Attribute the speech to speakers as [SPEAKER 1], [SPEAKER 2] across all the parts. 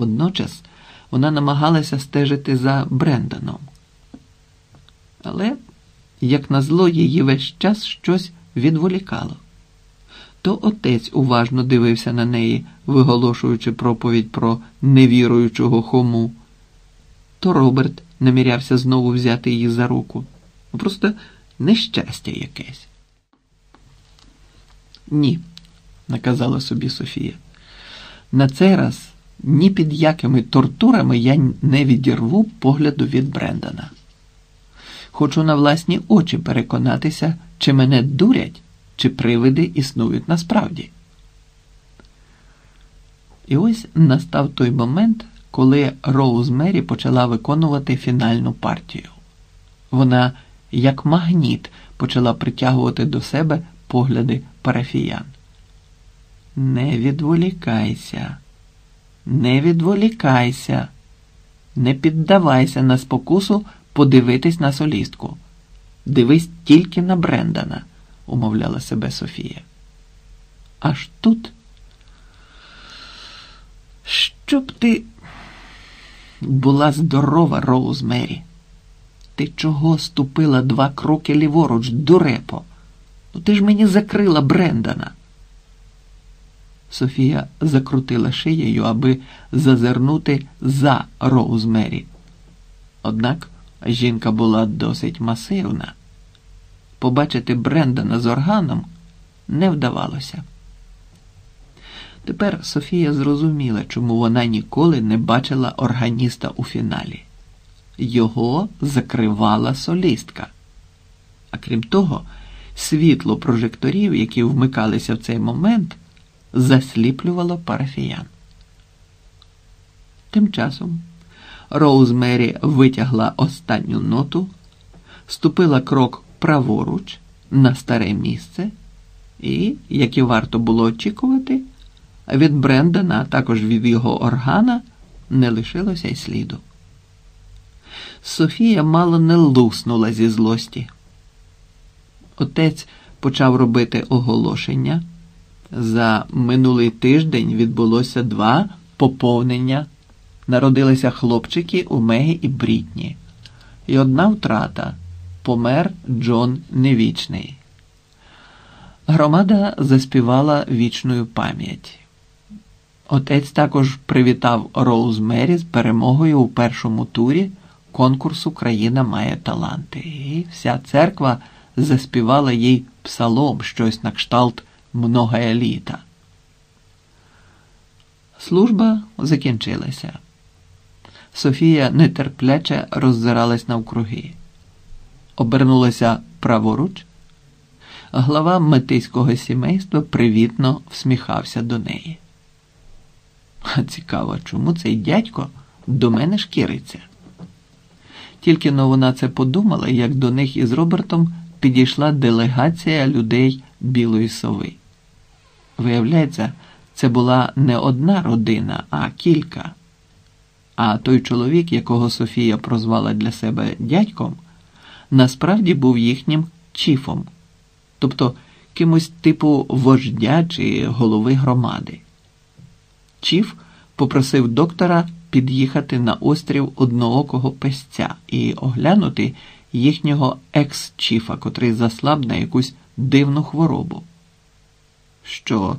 [SPEAKER 1] Водночас вона намагалася стежити за Бренданом. Але, як назло, її весь час щось відволікало. То отець уважно дивився на неї, виголошуючи проповідь про невіруючого хому, то Роберт намірявся знову взяти її за руку. Просто нещастя якесь. Ні, наказала собі Софія. На цей раз ні під якими тортурами я не відірву погляду від Брендана. Хочу на власні очі переконатися, чи мене дурять, чи привиди існують насправді. І ось настав той момент, коли Роуз Мері почала виконувати фінальну партію. Вона, як магніт, почала притягувати до себе погляди парафіян. Не відволікайся, не відволікайся, не піддавайся на спокусу подивитись на солістку. Дивись тільки на Брендана, умовляла себе Софія. Аж тут. Щоб ти була здорова, Роузмері. Ти чого ступила два кроки ліворуч, дурепо? Ну ти ж мені закрила Брендана. Софія закрутила шиєю, аби зазирнути за Роузмері. Однак жінка була досить масивна. Побачити Брендана з органом не вдавалося. Тепер Софія зрозуміла, чому вона ніколи не бачила органіста у фіналі. Його закривала солістка. А крім того, світло прожекторів, які вмикалися в цей момент, засліплювало парафіян. Тим часом Роуз Мері витягла останню ноту, ступила крок праворуч на старе місце і, як і варто було очікувати, від Брендана, а також від його органа, не лишилося й сліду. Софія мало не луснула зі злості. Отець почав робити оголошення. За минулий тиждень відбулося два поповнення. Народилися хлопчики у Мегі і Брітні. І одна втрата помер Джон Невічний. Громада заспівала вічною пам'ять. Отець також привітав Роуз Мері з перемогою у першому турі конкурсу Країна має таланти. І вся церква заспівала їй псалом щось на кшталт многая літа. Служба закінчилася. Софія нетерпляче роззиралась навкруги, обернулася праворуч. Глава метиського сімейства привітно всміхався до неї. Цікаво, чому цей дядько до мене шкіриться? Тільки но вона це подумала, як до них із Робертом підійшла делегація людей Білої Сови. Виявляється, це була не одна родина, а кілька. А той чоловік, якого Софія прозвала для себе дядьком, насправді був їхнім чіфом, тобто кимось типу вождя чи голови громади. Чіф попросив доктора під'їхати на острів одноокого песця і оглянути їхнього екс-чіфа, котрий заслаб на якусь дивну хворобу. Що,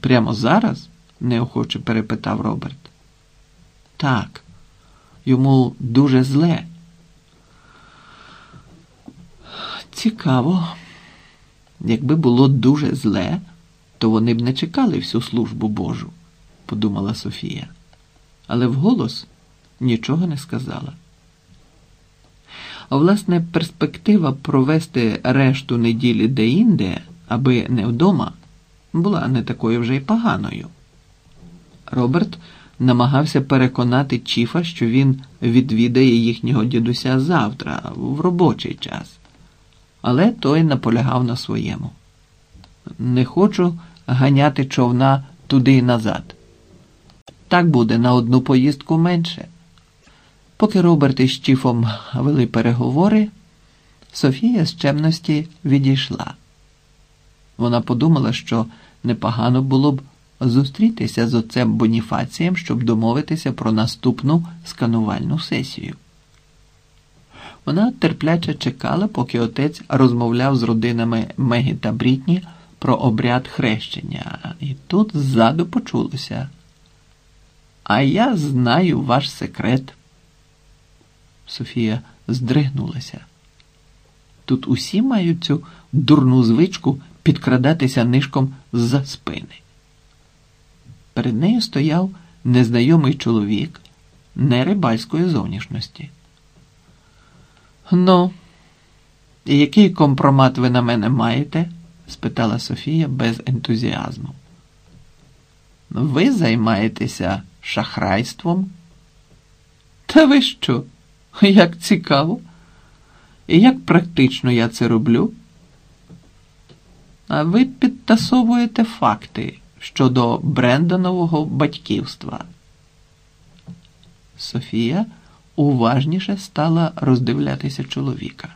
[SPEAKER 1] прямо зараз? неохоче перепитав Роберт. Так, йому дуже зле. Цікаво. Якби було дуже зле, то вони б не чекали всю службу Божу, подумала Софія, але вголос нічого не сказала. А власне, перспектива провести решту неділі де-інде, аби не вдома, була не такою вже й поганою. Роберт намагався переконати Чіфа, що він відвідає їхнього дідуся завтра, в робочий час. Але той наполягав на своєму. Не хочу ганяти човна туди й назад. Так буде на одну поїздку менше. Поки Роберт із Чіфом вели переговори, Софія з чемності відійшла. Вона подумала, що непогано було б зустрітися з отцем Боніфацієм, щоб домовитися про наступну сканувальну сесію. Вона терпляче чекала, поки отець розмовляв з родинами Мегі та Брітні про обряд хрещення, і тут ззаду почулося. А я знаю ваш секрет. Софія здригнулася. Тут усі мають цю дурну звичку підкрадатися нишком з-за спини. Перед нею стояв незнайомий чоловік нерибальської зовнішності. Ну, який компромат ви на мене маєте? спитала Софія без ентузіазму. Ви займаєтеся шахрайством? Та ви що? Як цікаво? І як практично я це роблю? А ви підтасовуєте факти щодо Брендонового батьківства. Софія уважніше стала роздивлятися чоловіка.